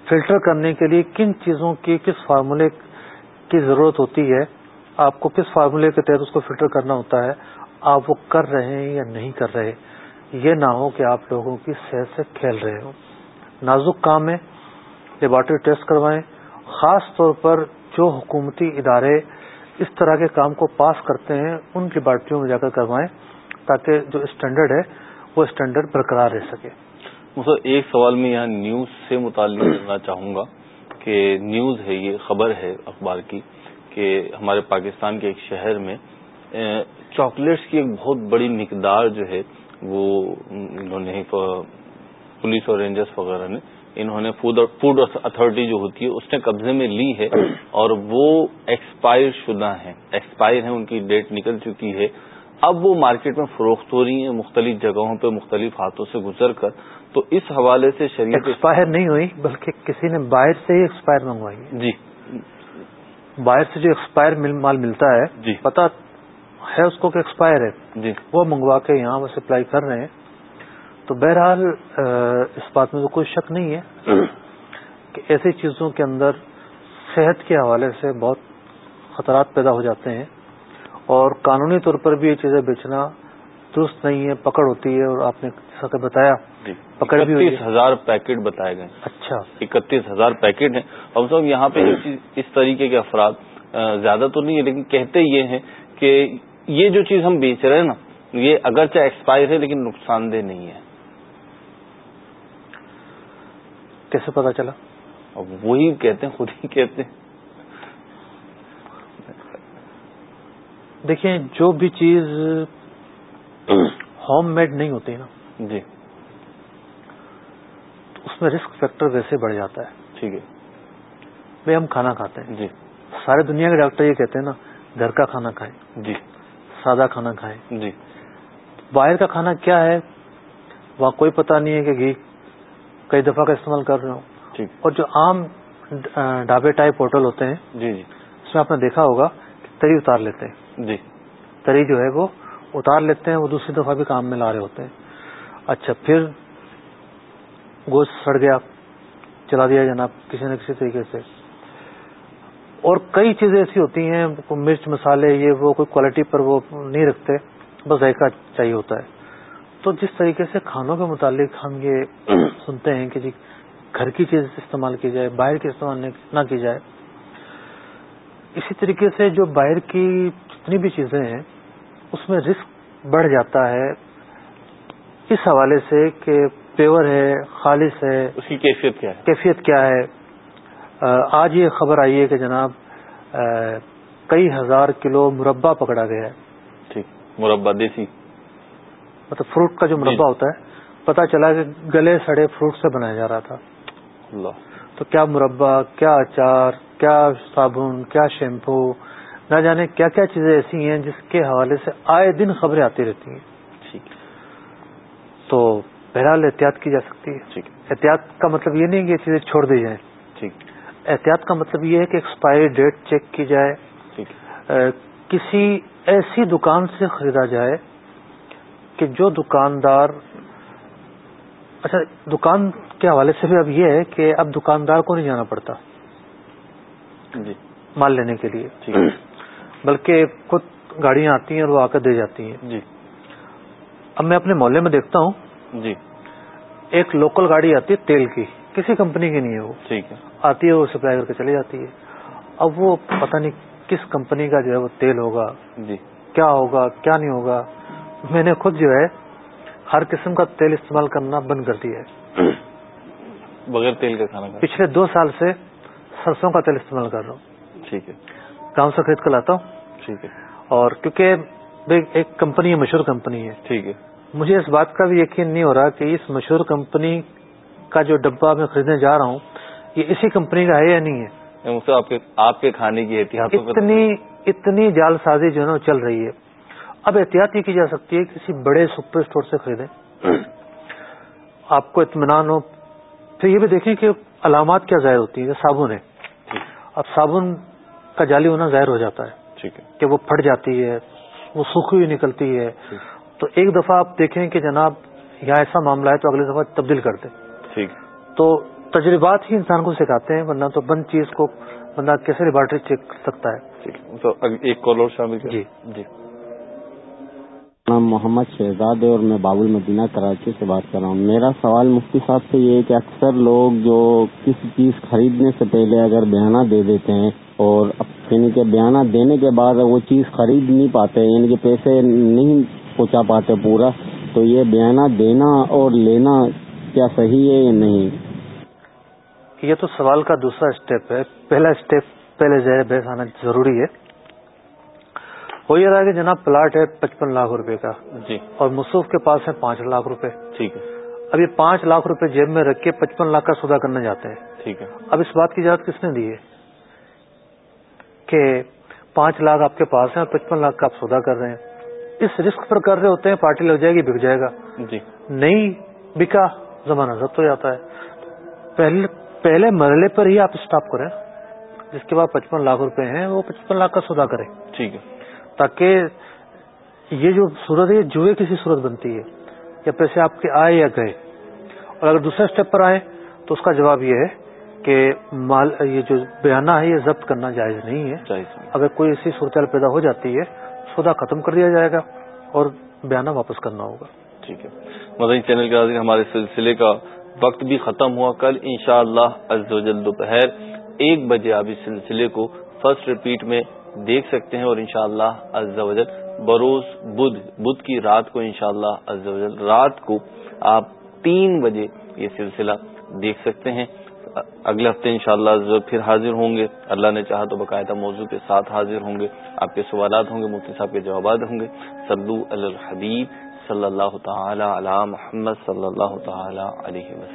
فلٹر کرنے کے لیے کن چیزوں کی کس فارمولے کی ضرورت ہوتی ہے۔ آپ کو کس فارمولے کے تحت اس کو فلٹر کرنا ہوتا ہے؟ آپ وہ کر رہے ہیں یا نہیں کر رہے، یہ نہ ہو کہ آپ لوگوں کی صحت سے کھیل رہے ہوں۔ نازک کام ہے، لیبارٹری ٹیسٹ کروائیں۔ خاص طور پر جو حکومتی ادارے اس طرح کے کام کو پاس کرتے ہیں، ان لیبارٹریوں میں جا کر کروائیں تاکہ جو اسٹینڈرڈ ہے، وہ اسٹینڈرڈ برقرار رہ سکے۔ سر ایک سوال میں یہاں نیوز سے متعلق کرنا چاہوں گا کہ نیوز ہے، یہ خبر ہے اخبار کی، کہ ہمارے پاکستان کے ایک شہر میں چاکلیٹس کی ایک بہت بڑی مقدار جو ہے وہ انہوں نے پولیس اور رینجرس وغیرہ نے انہوں نے فوڈ فوڈ اتھارٹی جو ہوتی ہے اس نے قبضے میں لی ہے اور وہ ایکسپائر شدہ ہیں۔ ایکسپائر ہیں ان کی ڈیٹ نکل چکی ہے۔ اب وہ مارکیٹ میں فروخت ہو رہی ہیں مختلف جگہوں پہ مختلف ہاتھوں سے گزر کر۔ تو اس حوالے سے شریعت ایکسپائر نہیں ہوئی بلکہ کسی نے باہر سے ہی ایکسپائر منگوائی۔ جی۔ باہر سے جو ایکسپائر مال ملتا ہے جی۔ پتا ہے اس کو کہ ایکسپائر ہے۔ جی۔ وہ منگوا کے یہاں وہ سپلائی کر رہے ہیں۔ تو بہرحال اس بات میں تو کوئی شک نہیں ہے کہ ایسی چیزوں کے اندر صحت کے حوالے سے بہت خطرات پیدا ہو جاتے ہیں اور قانونی طور پر بھی یہ چیزیں بیچنا درست نہیں ہے پکڑ ہوتی ہے اور آپ نے جیسا کہ بتایا پکڑ بھی اکتیس ہزار پیکٹ بتائے گئے۔ اچھا۔ اکتیس ہزار پیکٹ ہیں۔ اور صاحب یہاں پہ اس طریقے کے افراد زیادہ تو نہیں ہے لیکن کہتے یہ ہیں کہ یہ جو چیز ہم بیچ رہے ہیں نا یہ اگرچہ ایکسپائر ہے لیکن نقصان دہ نہیں ہے۔ کیسے پتا چلا؟ وہی کہتے ہیں خود ہی کہتے ہیں۔ دیکھیں جو بھی چیز ہوم میڈ نہیں ہوتی نا جی۔ اس میں رسک فیکٹر ویسے بڑھ جاتا ہے۔ ٹھیک ہے۔ بھائی ہم کھانا کھاتے ہیں۔ جی۔ سارے دنیا کے ڈاکٹر یہ کہتے ہیں نا گھر کا کھانا کھائیں۔ جی۔ سادہ کھانا کھائیں جی۔ باہر کا کھانا کیا ہے؟ وہاں کوئی پتہ نہیں ہے کہ گھی کئی دفعہ کا استعمال کر رہے ہوں۔ ٹھیک اور جو عام ڈھابے ٹائپ ہوٹل ہوتے ہیں جی جی۔ اس میں آپ نے دیکھا ہوگا کہ تری اتار لیتے ہیں۔ جی۔ تری جو ہے وہ اتار لیتے ہیں وہ دوسری دفعہ بھی کام میں لا رہے ہوتے ہیں۔ اچھا پھر گوشت سڑ گیا چلا دیا جناب کسی نہ کسی طریقے سے۔ اور کئی چیزیں ایسی ہوتی ہیں مرچ مسالے یہ وہ کوئی کوالٹی پر وہ نہیں رکھتے بس ذائقہ چاہیے ہوتا ہے۔ تو جس طریقے سے کھانوں کے متعلق ہم یہ سنتے ہیں کہ جی گھر کی چیز استعمال کی جائے باہر کی استعمال نہ کی جائے۔ اسی طریقے سے جو باہر کی جتنی بھی چیزیں ہیں اس میں رسک بڑھ جاتا ہے۔ اس حوالے سے کہ پیور ہے خالص ہے اس کی کیفیت کیا ہے؟ کیفیت کیا ہے؟ آج یہ خبر آئی ہے کہ جناب کئی ہزار کلو مربع پکڑا گیا ہے۔ ٹھیک مربع دیسی۔ مطلب فروٹ کا جو مربع ہوتا ہے پتا چلا کہ گلے سڑے فروٹ سے بنایا جا رہا تھا۔ اللہ۔ تو کیا مربع کیا اچار کیا صابن کیا شیمپو نہ جانے کیا کیا چیزیں ایسی ہیں جس کے حوالے سے آئے دن خبریں آتی رہتی ہیں۔ ٹھیک۔ تو بہرحال احتیاط کی جا سکتی ہے۔ ٹھیک۔ احتیاط کا مطلب یہ نہیں کہ یہ چیزیں چھوڑ دی جائیں۔ ٹھیک۔ احتیاط کا مطلب یہ ہے کہ ایکسپائری ڈیٹ چیک کی جائے کسی ایسی دکان سے خریدا جائے کہ جو دکاندار اچھا دکان کے حوالے سے بھی اب یہ ہے کہ اب دکاندار کو نہیں جانا پڑتا۔ جی۔ مال لینے کے لیے۔ ہے۔ بلکہ خود گاڑیاں آتی ہیں اور وہ آ کر دے جاتی ہیں۔ جی۔ اب میں اپنے محلے میں دیکھتا ہوں۔ جی۔ ایک لوکل گاڑی آتی ہے تیل کی۔ کسی کمپنی کی نہیں ہے وہ۔ ٹھیک ہے۔ آتی ہے وہ سپلائی کر کے چلی جاتی ہے۔ اب وہ پتہ نہیں کس کمپنی کا جو ہے وہ تیل ہوگا۔ جی۔ کیا ہوگا کیا نہیں ہوگا۔ میں نے خود جو ہے ہر قسم کا تیل استعمال کرنا بند کر دیا ہے۔ بغیر تیل کا کھانا کھا۔ پچھلے دو سال سے سرسوں کا تیل استعمال کر رہا ہوں۔ ٹھیک ہے۔ گاؤں سے خرید کر لاتا ہوں۔ ٹھیک ہے۔ اور کیونکہ ایک کمپنی ہے مشہور کمپنی ہے۔ ٹھیک ہے۔ مجھے اس بات کا بھی یقین نہیں ہو رہا کہ اس مشہور کمپنی کا جو ڈبہ میں خریدنے جا رہا ہوں یہ اسی کمپنی کا ہے یا نہیں ہے؟ آپ کے آپ کے کھانے کی احتیاطوں کا اتنی اتنی جال سازی جو ہے نا چل رہی ہے۔ اب احتیاط یہ کی جا سکتی ہے کسی بڑے سپر اسٹور سے خریدیں۔ آپ کو اطمینان ہو۔ پھر یہ بھی دیکھیں کہ علامات کیا ظاہر ہوتی ہیں صابن ہے۔ اب صابن کا جعلی ہونا ظاہر ہو جاتا ہے۔ ٹھیک ہے۔ کہ وہ پھٹ جاتی ہے وہ سوکھی ہوئی نکلتی ہے۔ تو ایک دفعہ آپ دیکھیں کہ جناب یہاں ایسا معاملہ ہے تو اگلی دفعہ تبدیل کر دیں۔ ٹھیک۔ تو تجربات ہی انسان کو سکھاتے ہیں ورنہ تو بند چیز کو بندہ کیسے لیبارٹری چیک کر سکتا ہے؟ تو ایک کال اور شامل جی۔ جی۔ نام محمد شہزاد ہے اور میں بابل مدینہ کراچی سے بات کر رہا ہوں۔ میرا سوال مفتی صاحب سے یہ ہے کہ اکثر لوگ جو کسی چیز خریدنے سے پہلے اگر بیانہ دے دیتے ہیں اور یعنی کہ بیانہ دینے کے بعد وہ چیز خرید نہیں پاتے یعنی کہ پیسے نہیں پہنچا پاتے پورا تو یہ بیانہ دینا اور لینا کیا صحیح ہے یا نہیں؟ یہ تو سوال کا دوسرا اسٹیپ ہے۔ پہلا اسٹیپ پہلے زیر بحث آنا ضروری ہے۔ ہو یہ رہا کہ جناب پلاٹ ہے پچپن لاکھ روپے کا۔ جی۔ اور مصوف کے پاس ہے پانچ لاکھ روپے۔ ٹھیک ہے۔ اب یہ پانچ لاکھ روپے جیب میں رکھ کے پچپن لاکھ کا سودا کرنے جاتے ہیں۔ ٹھیک ہے۔ اب اس بات کی اجازت کس نے دی ہے؟ کہ پانچ لاکھ آپ کے پاس ہیں اور پچپن لاکھ کا آپ سودا کر رہے ہیں۔ اس رسک پر کر رہے ہوتے ہیں پارٹی لگ جائے گی بک جائے گا۔ جی۔ نہیں بکا۔ زمانہ ضبط ہو جاتا ہے۔ پہلے پہلے مرحلے پر ہی آپ اسٹاپ کریں۔ جس کے بعد پچپن لاکھ روپے ہیں وہ پچپن لاکھ کا سودا کریں۔ ٹھیک ہے۔ تاکہ یہ جو صورت ہے یہ جوئے کسی صورت بنتی ہے۔ یا پیسے آپ کے آئے یا گئے۔ اور اگر دوسرے اسٹیپ پر آئے تو اس کا جواب یہ ہے کہ مال یہ جو بیانہ ہے یہ ضبط کرنا جائز نہیں ہے۔ اگر کوئی ایسی صورتحال پیدا ہو جاتی ہے سودا ختم کر دیا جائے گا اور بیانہ واپس کرنا ہوگا۔ ٹھیک ہے۔ مدنی چینل کے حاضر ہمارے سلسلے کا وقت بھی ختم ہوا۔ کل انشاءاللہ شاء اللہ دوپہر ایک بجے آپ اس سلسلے کو فرسٹ ریپیٹ میں دیکھ سکتے ہیں اور انشاءاللہ شاء اللہ بروز بدھ بدھ کی رات کو انشاءاللہ شاء اللہ رات کو آپ تین بجے یہ سلسلہ دیکھ سکتے ہیں۔ اگلے ہفتے انشاءاللہ شاء پھر حاضر ہوں گے۔ اللہ نے چاہا تو باقاعدہ موضوع کے ساتھ حاضر ہوں گے۔ آپ کے سوالات ہوں گے، مفتی صاحب کے جوابات ہوں گے۔ سلو الحبیب۔ صلی اللہ تعالی علی محمد صلی اللہ تعالی علیہ وسلم۔